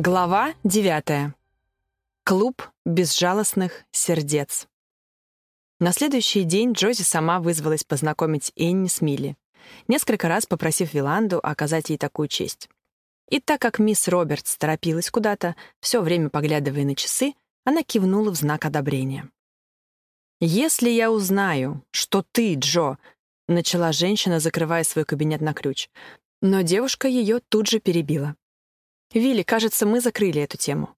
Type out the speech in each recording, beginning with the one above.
Глава девятая. Клуб безжалостных сердец. На следующий день Джози сама вызвалась познакомить Энни с Милли, несколько раз попросив Виланду оказать ей такую честь. И так как мисс Робертс торопилась куда-то, все время поглядывая на часы, она кивнула в знак одобрения. «Если я узнаю, что ты, Джо», — начала женщина, закрывая свой кабинет на ключ, но девушка ее тут же перебила. «Вилли, кажется, мы закрыли эту тему.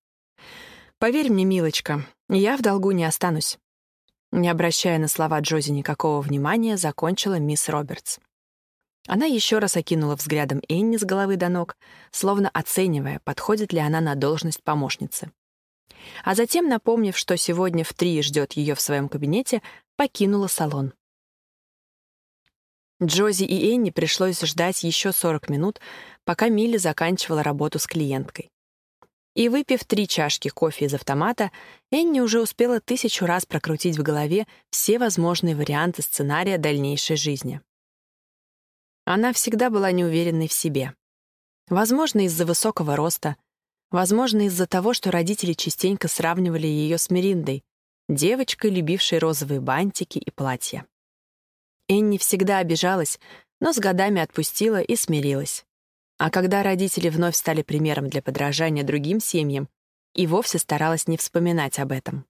Поверь мне, милочка, я в долгу не останусь». Не обращая на слова Джози никакого внимания, закончила мисс Робертс. Она еще раз окинула взглядом Энни с головы до ног, словно оценивая, подходит ли она на должность помощницы. А затем, напомнив, что сегодня в три ждет ее в своем кабинете, покинула салон. Джози и Энни пришлось ждать еще 40 минут, пока Милли заканчивала работу с клиенткой. И выпив три чашки кофе из автомата, Энни уже успела тысячу раз прокрутить в голове все возможные варианты сценария дальнейшей жизни. Она всегда была неуверенной в себе. Возможно, из-за высокого роста, возможно, из-за того, что родители частенько сравнивали ее с Мериндой, девочкой, любившей розовые бантики и платья. Энни всегда обижалась, но с годами отпустила и смирилась. А когда родители вновь стали примером для подражания другим семьям, и вовсе старалась не вспоминать об этом.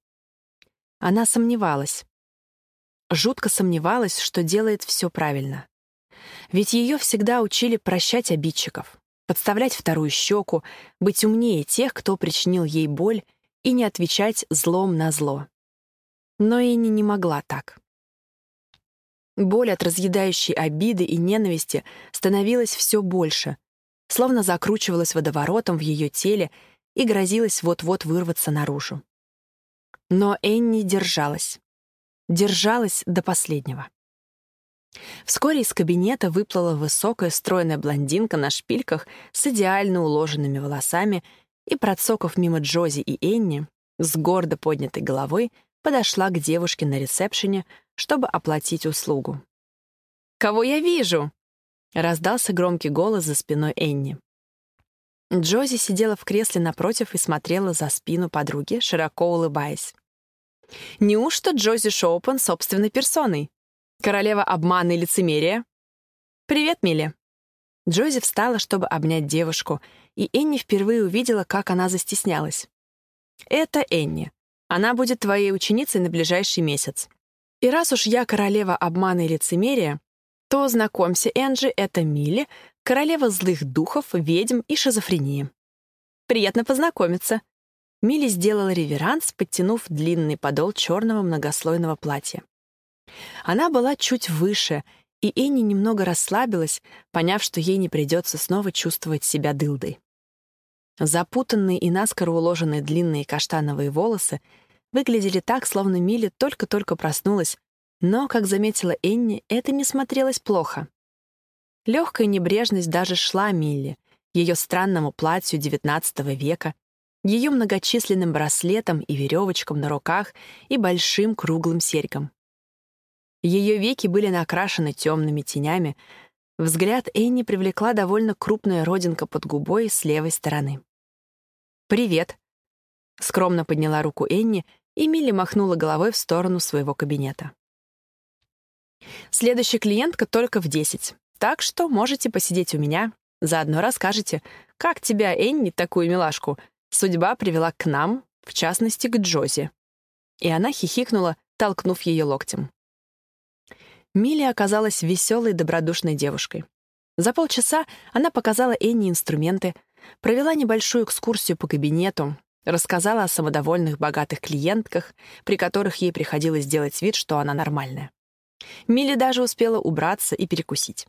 Она сомневалась. Жутко сомневалась, что делает все правильно. Ведь ее всегда учили прощать обидчиков, подставлять вторую щеку, быть умнее тех, кто причинил ей боль, и не отвечать злом на зло. Но Энни не могла так. Боль от разъедающей обиды и ненависти становилась все больше, словно закручивалась водоворотом в ее теле и грозилась вот-вот вырваться наружу. Но Энни держалась. Держалась до последнего. Вскоре из кабинета выплыла высокая стройная блондинка на шпильках с идеально уложенными волосами и, процокав мимо Джози и Энни, с гордо поднятой головой подошла к девушке на ресепшене, чтобы оплатить услугу. «Кого я вижу?» — раздался громкий голос за спиной Энни. Джози сидела в кресле напротив и смотрела за спину подруги, широко улыбаясь. «Неужто Джози Шоупен собственной персоной? Королева обмана и лицемерия?» «Привет, Милли!» Джози встала, чтобы обнять девушку, и Энни впервые увидела, как она застеснялась. «Это Энни. Она будет твоей ученицей на ближайший месяц. И раз уж я королева обмана и лицемерия, то, знакомься, Энджи, это Милли, королева злых духов, ведьм и шизофрении. Приятно познакомиться. Милли сделала реверанс, подтянув длинный подол черного многослойного платья. Она была чуть выше, и Энни немного расслабилась, поняв, что ей не придется снова чувствовать себя дылдой. Запутанные и наскоро уложенные длинные каштановые волосы выглядели так, словно Милли только-только проснулась, но, как заметила Энни, это не смотрелось плохо. Легкая небрежность даже шла Милли, ее странному платью XIX века, ее многочисленным браслетам и веревочкам на руках и большим круглым серьгам. Ее веки были накрашены темными тенями, взгляд Энни привлекла довольно крупная родинка под губой с левой стороны. «Привет», — скромно подняла руку Энни и Милли махнула головой в сторону своего кабинета. «Следующая клиентка только в десять, так что можете посидеть у меня, заодно расскажете, как тебя, Энни, такую милашку, судьба привела к нам, в частности, к Джози». И она хихикнула, толкнув ее локтем. Милли оказалась веселой, добродушной девушкой. За полчаса она показала Энни инструменты, провела небольшую экскурсию по кабинету, Рассказала о самодовольных богатых клиентках, при которых ей приходилось делать вид, что она нормальная. Милли даже успела убраться и перекусить.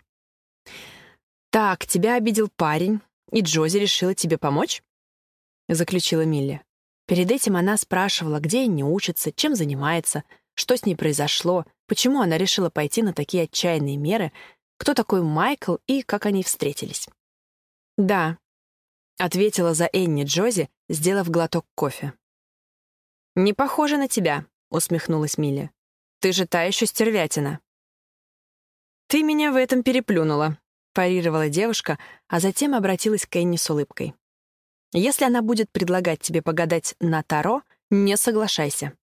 «Так, тебя обидел парень, и Джози решила тебе помочь?» — заключила Милли. Перед этим она спрашивала, где не учится, чем занимается, что с ней произошло, почему она решила пойти на такие отчаянные меры, кто такой Майкл и как они встретились. «Да», — ответила за Энни Джози, сделав глоток кофе. «Не похоже на тебя», — усмехнулась Милли. «Ты же та еще стервятина». «Ты меня в этом переплюнула», — парировала девушка, а затем обратилась к Энни с улыбкой. Если она будет предлагать тебе погадать на Таро, не соглашайся.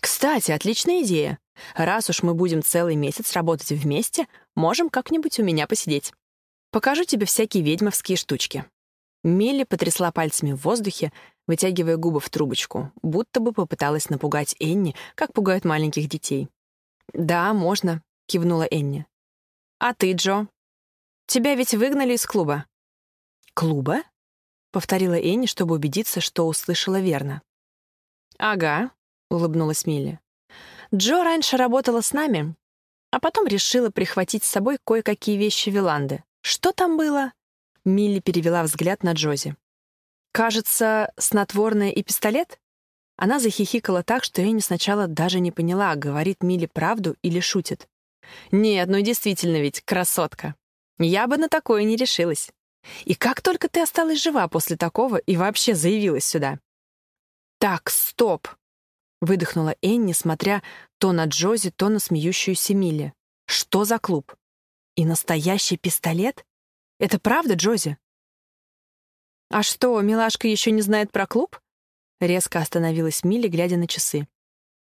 Кстати, отличная идея. Раз уж мы будем целый месяц работать вместе, можем как-нибудь у меня посидеть. Покажу тебе всякие ведьмовские штучки». Милли потрясла пальцами в воздухе, вытягивая губы в трубочку, будто бы попыталась напугать Энни, как пугают маленьких детей. «Да, можно», — кивнула Энни. «А ты, Джо? Тебя ведь выгнали из клуба». «Клуба?» — повторила Энни, чтобы убедиться, что услышала верно. «Ага», — улыбнулась Милли. «Джо раньше работала с нами, а потом решила прихватить с собой кое-какие вещи Виланды. Что там было?» Милли перевела взгляд на Джози. «Кажется, снотворное и пистолет?» Она захихикала так, что Энни сначала даже не поняла, говорит Милли правду или шутит. «Нет, ну действительно ведь, красотка. Я бы на такое не решилась. И как только ты осталась жива после такого и вообще заявилась сюда?» «Так, стоп!» — выдохнула Энни, смотря то на Джози, то на смеющуюся Милли. «Что за клуб? И настоящий пистолет? Это правда, Джози?» «А что, милашка еще не знает про клуб?» Резко остановилась Милли, глядя на часы.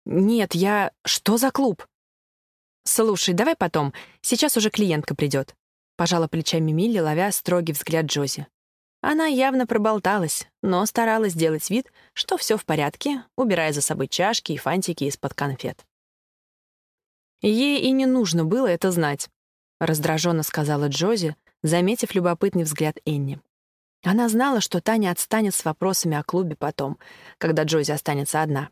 «Нет, я... Что за клуб?» «Слушай, давай потом. Сейчас уже клиентка придет», — пожала плечами Милли, ловя строгий взгляд Джози. Она явно проболталась, но старалась сделать вид, что все в порядке, убирая за собой чашки и фантики из-под конфет. Ей и не нужно было это знать, раздраженно сказала Джози, заметив любопытный взгляд Энни. Она знала, что Таня отстанет с вопросами о клубе потом, когда Джози останется одна.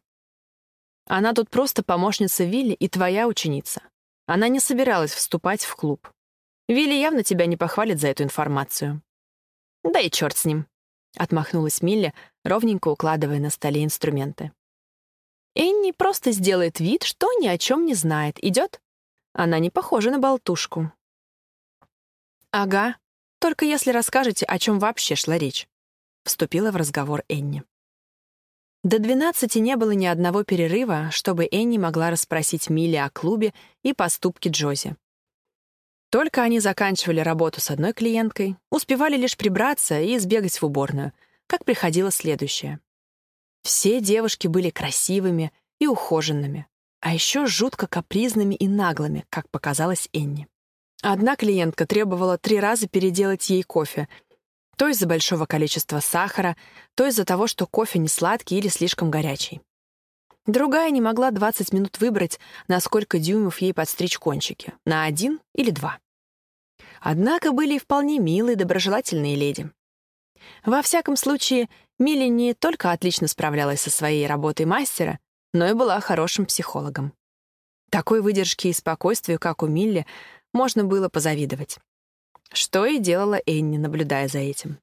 Она тут просто помощница Вилли и твоя ученица. Она не собиралась вступать в клуб. Вилли явно тебя не похвалит за эту информацию. «Да и черт с ним», — отмахнулась Милли, ровненько укладывая на столе инструменты. «Энни просто сделает вид, что ни о чем не знает. Идет? Она не похожа на болтушку». «Ага, только если расскажете, о чем вообще шла речь», — вступила в разговор Энни. До двенадцати не было ни одного перерыва, чтобы Энни могла расспросить Милли о клубе и поступке Джози. Только они заканчивали работу с одной клиенткой, успевали лишь прибраться и сбегать в уборную, как приходило следующее. Все девушки были красивыми и ухоженными, а еще жутко капризными и наглыми, как показалось Энни. Одна клиентка требовала три раза переделать ей кофе, то из-за большого количества сахара, то из-за того, что кофе не сладкий или слишком горячий. Другая не могла 20 минут выбрать, на сколько дюймов ей подстричь кончики, на один или два. Однако были и вполне милые, доброжелательные леди. Во всяком случае, Милли не только отлично справлялась со своей работой мастера, но и была хорошим психологом. Такой выдержки и спокойствию, как у Милли, можно было позавидовать. Что и делала Энни, наблюдая за этим.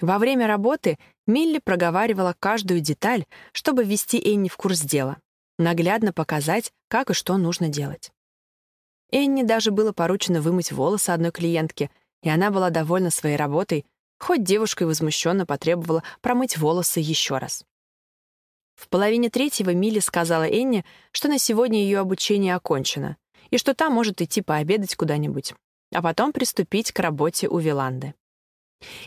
Во время работы Милли проговаривала каждую деталь, чтобы ввести Энни в курс дела, наглядно показать, как и что нужно делать. Энни даже было поручено вымыть волосы одной клиентки, и она была довольна своей работой, хоть девушка и возмущенно потребовала промыть волосы еще раз. В половине третьего Милли сказала Энни, что на сегодня ее обучение окончено, и что та может идти пообедать куда-нибудь, а потом приступить к работе у Виланды.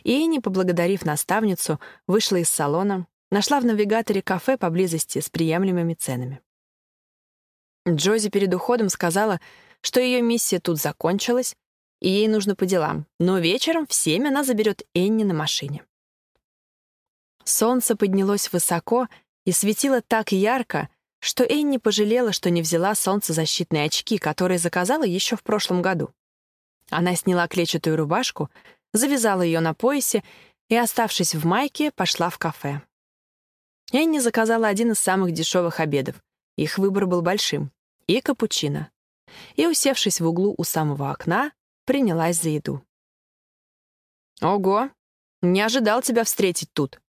И поблагодарив наставницу, вышла из салона, нашла в навигаторе кафе поблизости с приемлемыми ценами. Джози перед уходом сказала, что ее миссия тут закончилась, и ей нужно по делам, но вечером в семь она заберет Энни на машине. Солнце поднялось высоко и светило так ярко, что Энни пожалела, что не взяла солнцезащитные очки, которые заказала еще в прошлом году. Она сняла клетчатую рубашку, завязала ее на поясе и, оставшись в майке, пошла в кафе. Энни заказала один из самых дешевых обедов. Их выбор был большим. И капучино. И, усевшись в углу у самого окна, принялась за еду. «Ого! Не ожидал тебя встретить тут!»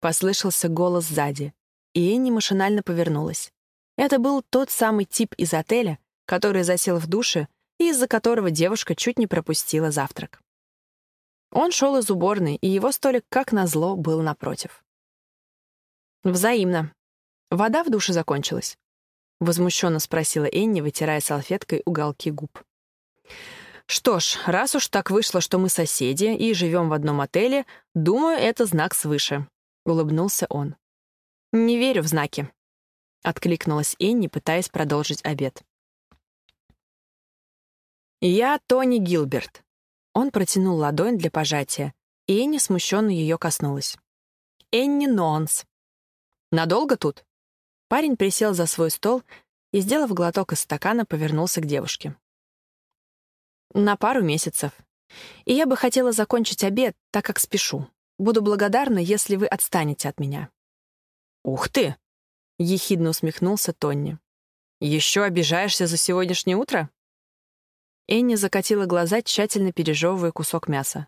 Послышался голос сзади, и Энни машинально повернулась. Это был тот самый тип из отеля, который засел в душе и из-за которого девушка чуть не пропустила завтрак. Он шел из уборной, и его столик, как назло, был напротив. «Взаимно. Вода в душе закончилась?» — возмущенно спросила Энни, вытирая салфеткой уголки губ. «Что ж, раз уж так вышло, что мы соседи и живем в одном отеле, думаю, это знак свыше», — улыбнулся он. «Не верю в знаки», — откликнулась Энни, пытаясь продолжить обед. «Я Тони Гилберт». Он протянул ладонь для пожатия, и Энни смущенно ее коснулась. «Энни Нонс». «Надолго тут?» Парень присел за свой стол и, сделав глоток из стакана, повернулся к девушке. На пару месяцев. И я бы хотела закончить обед, так как спешу. Буду благодарна, если вы отстанете от меня». «Ух ты!» — ехидно усмехнулся Тонни. «Еще обижаешься за сегодняшнее утро?» Энни закатила глаза, тщательно пережевывая кусок мяса.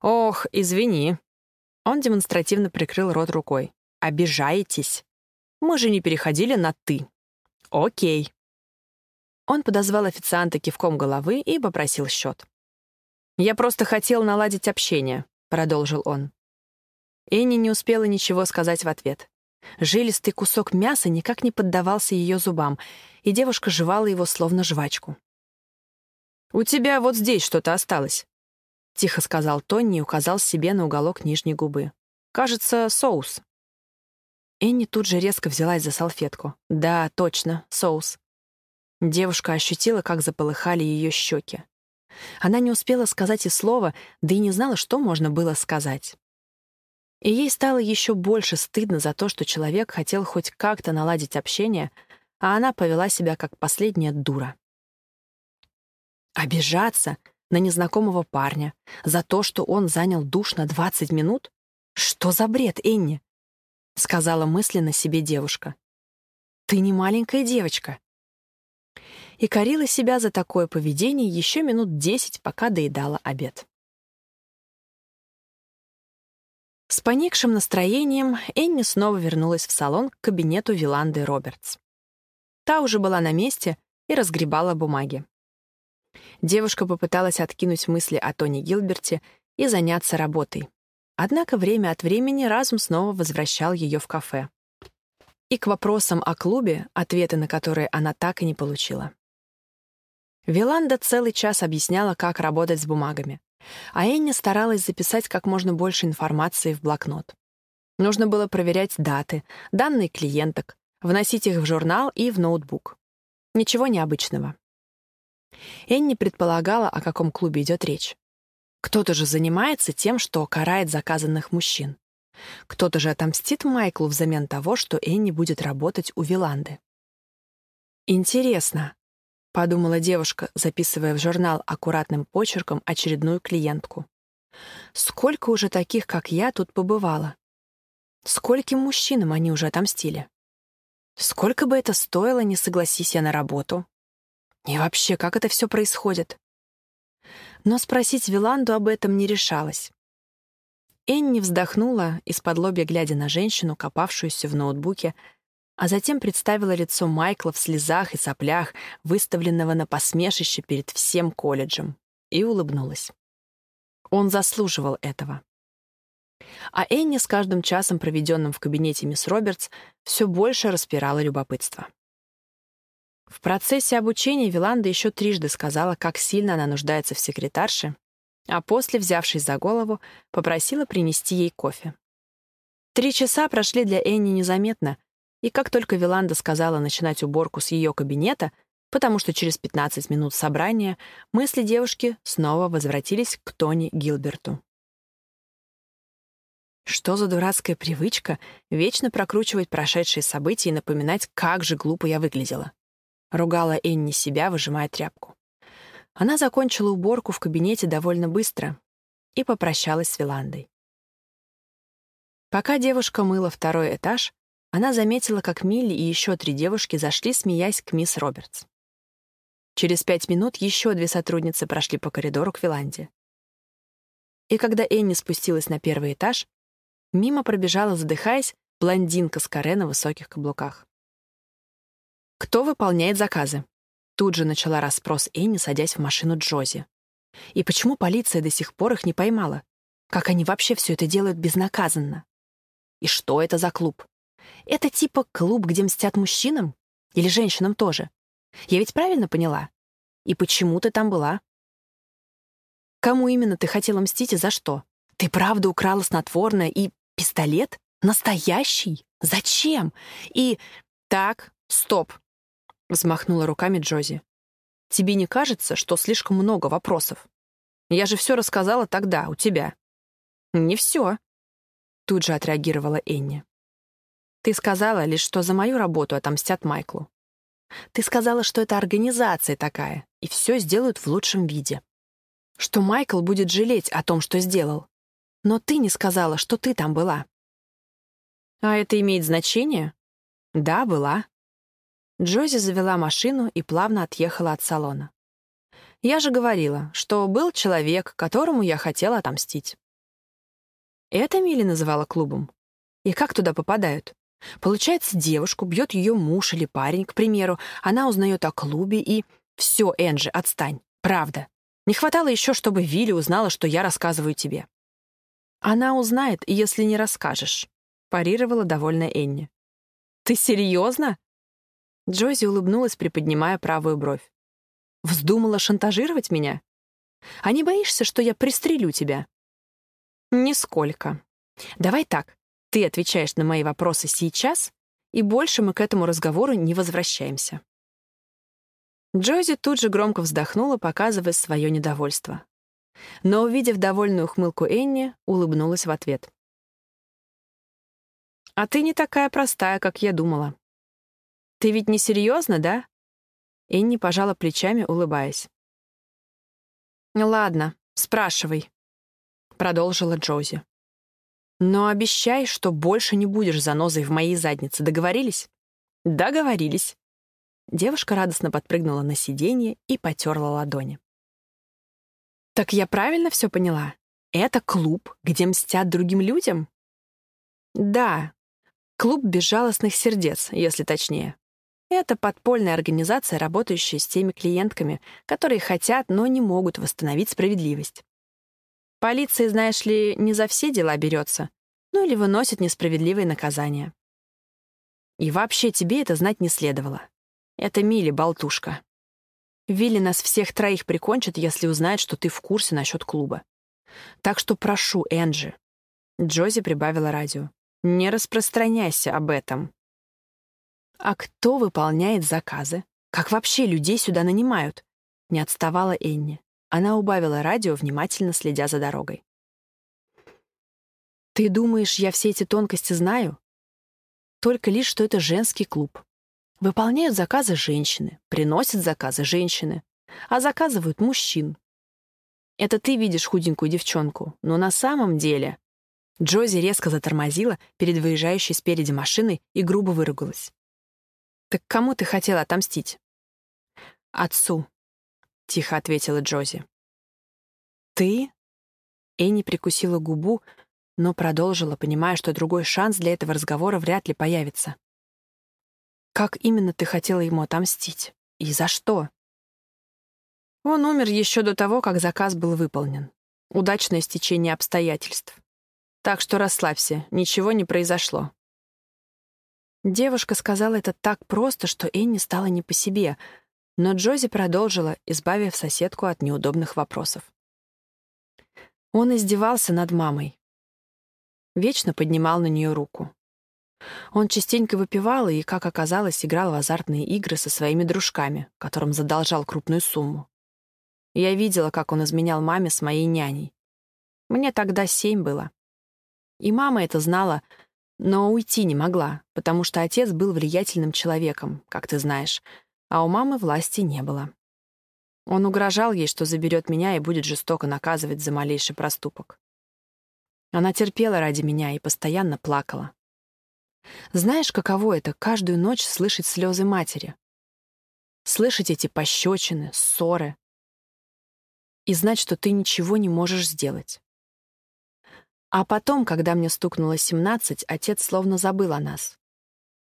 «Ох, извини». Он демонстративно прикрыл рот рукой. «Обижаетесь? Мы же не переходили на «ты». Окей. Он подозвал официанта кивком головы и попросил счет. «Я просто хотел наладить общение», — продолжил он. Энни не успела ничего сказать в ответ. Жилистый кусок мяса никак не поддавался ее зубам, и девушка жевала его словно жвачку. «У тебя вот здесь что-то осталось», — тихо сказал Тонни и указал себе на уголок нижней губы. «Кажется, соус». Энни тут же резко взялась за салфетку. «Да, точно, соус. Девушка ощутила, как заполыхали ее щеки. Она не успела сказать и слова, да и не знала, что можно было сказать. И ей стало еще больше стыдно за то, что человек хотел хоть как-то наладить общение, а она повела себя как последняя дура. Обижаться на незнакомого парня за то, что он занял душ на 20 минут? Что за бред, Энни? Сказала мысленно себе девушка. Ты не маленькая девочка и корила себя за такое поведение еще минут десять, пока доедала обед. С поникшим настроением Энни снова вернулась в салон к кабинету Виланды Робертс. Та уже была на месте и разгребала бумаги. Девушка попыталась откинуть мысли о Тони Гилберте и заняться работой. Однако время от времени разум снова возвращал ее в кафе. И к вопросам о клубе, ответы на которые она так и не получила. Виланда целый час объясняла, как работать с бумагами, а Энни старалась записать как можно больше информации в блокнот. Нужно было проверять даты, данные клиенток, вносить их в журнал и в ноутбук. Ничего необычного. Энни предполагала, о каком клубе идет речь. Кто-то же занимается тем, что карает заказанных мужчин. Кто-то же отомстит Майклу взамен того, что Энни будет работать у Виланды. Интересно, — подумала девушка, записывая в журнал аккуратным почерком очередную клиентку. «Сколько уже таких, как я, тут побывало? Скольким мужчинам они уже отомстили? Сколько бы это стоило, не согласись я на работу? И вообще, как это все происходит?» Но спросить Виланду об этом не решалась. Энни вздохнула, из-под лобья глядя на женщину, копавшуюся в ноутбуке, а затем представила лицо Майкла в слезах и соплях, выставленного на посмешище перед всем колледжем, и улыбнулась. Он заслуживал этого. А Энни с каждым часом, проведенным в кабинете мисс Робертс, все больше распирала любопытство. В процессе обучения Виланда еще трижды сказала, как сильно она нуждается в секретарше, а после, взявшись за голову, попросила принести ей кофе. Три часа прошли для Энни незаметно, и как только Виланда сказала начинать уборку с ее кабинета, потому что через 15 минут собрания мысли девушки снова возвратились к Тони Гилберту. Что за дурацкая привычка вечно прокручивать прошедшие события и напоминать, как же глупо я выглядела? Ругала Энни себя, выжимая тряпку. Она закончила уборку в кабинете довольно быстро и попрощалась с Виландой. Пока девушка мыла второй этаж, она заметила, как Милли и еще три девушки зашли, смеясь к мисс Робертс. Через пять минут еще две сотрудницы прошли по коридору к Виланде. И когда Энни спустилась на первый этаж, мимо пробежала, задыхаясь, блондинка с каре на высоких каблуках. «Кто выполняет заказы?» Тут же начала расспрос Энни, садясь в машину Джози. «И почему полиция до сих пор их не поймала? Как они вообще все это делают безнаказанно? И что это за клуб? Это типа клуб, где мстят мужчинам? Или женщинам тоже? Я ведь правильно поняла? И почему ты там была? Кому именно ты хотела мстить и за что? Ты правда украла снотворное и пистолет? Настоящий? Зачем? И... Так, стоп. Взмахнула руками Джози. Тебе не кажется, что слишком много вопросов? Я же все рассказала тогда, у тебя. Не все. Тут же отреагировала Энни. Ты сказала лишь, что за мою работу отомстят Майклу. Ты сказала, что это организация такая, и все сделают в лучшем виде. Что Майкл будет жалеть о том, что сделал. Но ты не сказала, что ты там была. А это имеет значение? Да, была. Джози завела машину и плавно отъехала от салона. Я же говорила, что был человек, которому я хотела отомстить. Это Милли называла клубом. И как туда попадают? Получается, девушку бьет ее муж или парень, к примеру, она узнает о клубе и... Все, Энджи, отстань. Правда. Не хватало еще, чтобы Вилли узнала, что я рассказываю тебе. Она узнает, если не расскажешь, парировала довольная Энни. Ты серьезно? Джози улыбнулась, приподнимая правую бровь. Вздумала шантажировать меня? А не боишься, что я пристрелю тебя? Нисколько. Давай так. Ты отвечаешь на мои вопросы сейчас, и больше мы к этому разговору не возвращаемся. Джози тут же громко вздохнула, показывая свое недовольство. Но, увидев довольную ухмылку Энни, улыбнулась в ответ. «А ты не такая простая, как я думала. Ты ведь не серьезно, да?» Энни пожала плечами, улыбаясь. «Ладно, спрашивай», — продолжила Джози. Но обещай, что больше не будешь занозой в моей заднице. Договорились? Договорились. Девушка радостно подпрыгнула на сиденье и потерла ладони. Так я правильно все поняла? Это клуб, где мстят другим людям? Да. Клуб безжалостных сердец, если точнее. Это подпольная организация, работающая с теми клиентками, которые хотят, но не могут восстановить справедливость. Полиция, знаешь ли, не за все дела берется, ну или выносит несправедливые наказания. И вообще тебе это знать не следовало. Это Милли, болтушка. Вилли нас всех троих прикончит, если узнает, что ты в курсе насчет клуба. Так что прошу, Энджи. Джози прибавила радио. Не распространяйся об этом. А кто выполняет заказы? Как вообще людей сюда нанимают? Не отставала Энни. Она убавила радио, внимательно следя за дорогой. «Ты думаешь, я все эти тонкости знаю?» «Только лишь, что это женский клуб. Выполняют заказы женщины, приносят заказы женщины, а заказывают мужчин. Это ты видишь худенькую девчонку, но на самом деле...» Джози резко затормозила перед выезжающей спереди машиной и грубо выругалась. «Так кому ты хотела отомстить?» «Отцу», — тихо ответила Джози. «Ты?» Энни прикусила губу, но продолжила, понимая, что другой шанс для этого разговора вряд ли появится. «Как именно ты хотела ему отомстить? И за что?» Он умер еще до того, как заказ был выполнен. Удачное стечение обстоятельств. Так что расслабься, ничего не произошло. Девушка сказала это так просто, что Энни стала не по себе — но Джози продолжила, избавив соседку от неудобных вопросов. Он издевался над мамой. Вечно поднимал на нее руку. Он частенько выпивал и, как оказалось, играл в азартные игры со своими дружками, которым задолжал крупную сумму. Я видела, как он изменял маме с моей няней. Мне тогда семь было. И мама это знала, но уйти не могла, потому что отец был влиятельным человеком, как ты знаешь, а у мамы власти не было. Он угрожал ей, что заберет меня и будет жестоко наказывать за малейший проступок. Она терпела ради меня и постоянно плакала. Знаешь, каково это — каждую ночь слышать слезы матери? Слышать эти пощечины, ссоры. И знать, что ты ничего не можешь сделать. А потом, когда мне стукнуло 17, отец словно забыл о нас.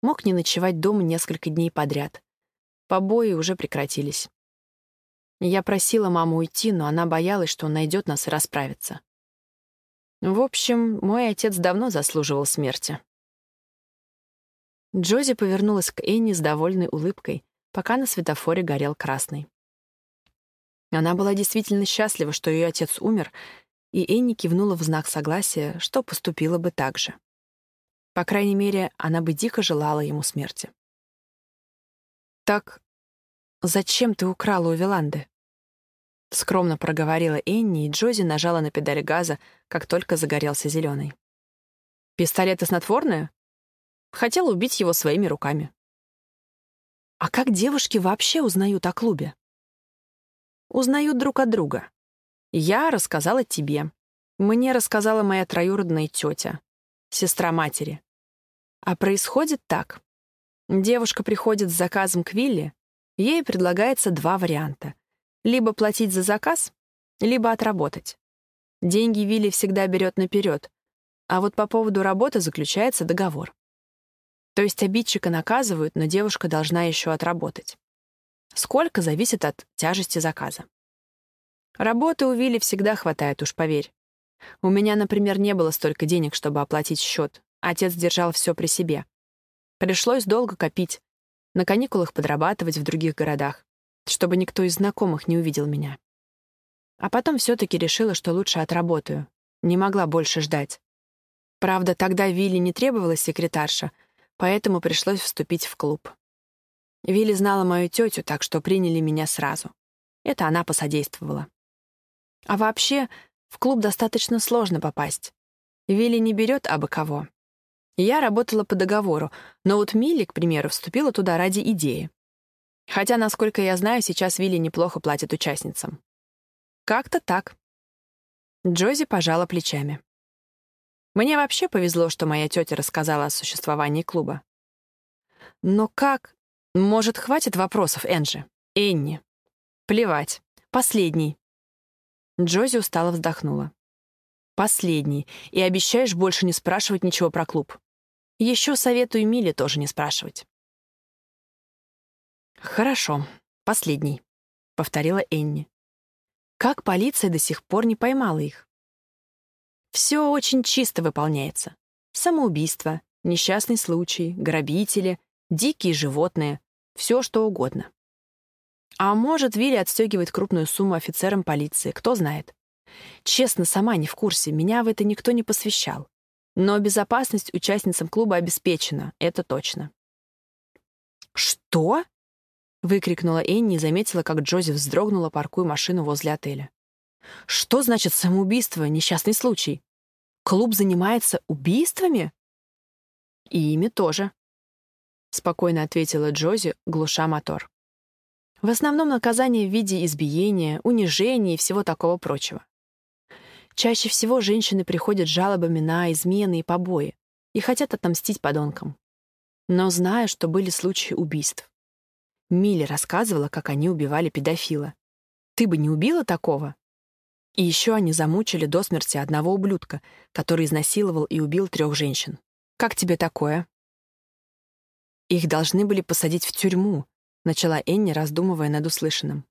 Мог не ночевать дома несколько дней подряд, Побои уже прекратились. Я просила маму уйти, но она боялась, что он найдет нас и расправится. В общем, мой отец давно заслуживал смерти. Джози повернулась к Энни с довольной улыбкой, пока на светофоре горел красный. Она была действительно счастлива, что ее отец умер, и Энни кивнула в знак согласия, что поступила бы так же. По крайней мере, она бы дико желала ему смерти. «Так зачем ты украла у Виланды?» Скромно проговорила Энни, и Джози нажала на педаль газа, как только загорелся зеленый. «Пистолет и снотворное?» Хотела убить его своими руками. А как девушки вообще узнают о клубе? Узнают друг от друга. Я рассказала тебе. Мне рассказала моя троюродная тетя, сестра матери. А происходит так. Девушка приходит с заказом к Вилли, ей предлагается два варианта. Либо платить за заказ, либо отработать. Деньги Вилли всегда берет наперед, а вот по поводу работы заключается договор. То есть обидчика наказывают, но девушка должна еще отработать. Сколько зависит от тяжести заказа. Работы у Вилли всегда хватает, уж поверь. У меня, например, не было столько денег, чтобы оплатить счет. Отец держал все при себе. Пришлось долго копить, на каникулах подрабатывать в других городах, чтобы никто из знакомых не увидел меня. А потом все-таки решила, что лучше отработаю. Не могла больше ждать. Правда, тогда Вилли не требовалась секретарша, поэтому пришлось вступить в клуб. Вилли знала мою тетю, так что приняли меня сразу. Это она посодействовала. А вообще, в клуб достаточно сложно попасть. Вилли не берет абы кого. Я работала по договору, но вот Милли, к примеру, вступила туда ради идеи. Хотя, насколько я знаю, сейчас Вилли неплохо платит участницам. Как-то так. Джози пожала плечами. Мне вообще повезло, что моя тетя рассказала о существовании клуба. Но как? Может, хватит вопросов, Энджи? Энни. Плевать. Последний. Джози устало вздохнула. Последний. И обещаешь больше не спрашивать ничего про клуб. Еще советую Миле тоже не спрашивать. Хорошо. Последний. Повторила Энни. Как полиция до сих пор не поймала их? Все очень чисто выполняется. Самоубийство, несчастный случай, грабители, дикие животные, все что угодно. А может, Вилли отстегивает крупную сумму офицерам полиции, кто знает. Честно, сама не в курсе, меня в это никто не посвящал. Но безопасность участницам клуба обеспечена, это точно. «Что?» — выкрикнула Энни и заметила, как Джози вздрогнула, паркуя машину возле отеля. Что значит самоубийство, несчастный случай? Клуб занимается убийствами? И ими тоже. Спокойно ответила Джози, глуша мотор. В основном наказание в виде избиения, унижения и всего такого прочего. Чаще всего женщины приходят с жалобами на измены и побои и хотят отомстить подонкам. Но знаю, что были случаи убийств. Милли рассказывала, как они убивали педофила. Ты бы не убила такого? И еще они замучили до смерти одного ублюдка, который изнасиловал и убил трех женщин. Как тебе такое? Их должны были посадить в тюрьму, начала Энни, раздумывая над услышанным.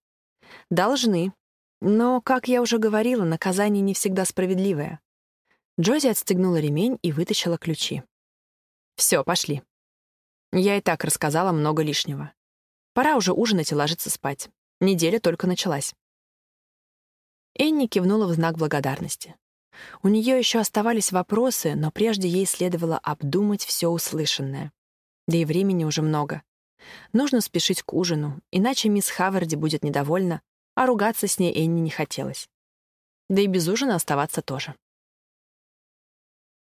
Должны. Но, как я уже говорила, наказание не всегда справедливое. Джози отстегнула ремень и вытащила ключи. Все, пошли. Я и так рассказала много лишнего. Пора уже ужинать и ложиться спать. Неделя только началась. Энни кивнула в знак благодарности. У нее еще оставались вопросы, но прежде ей следовало обдумать все услышанное. Да и времени уже много. Нужно спешить к ужину, иначе мисс Хаварди будет недовольна, а ругаться с ней Энни не хотелось. Да и без ужина оставаться тоже.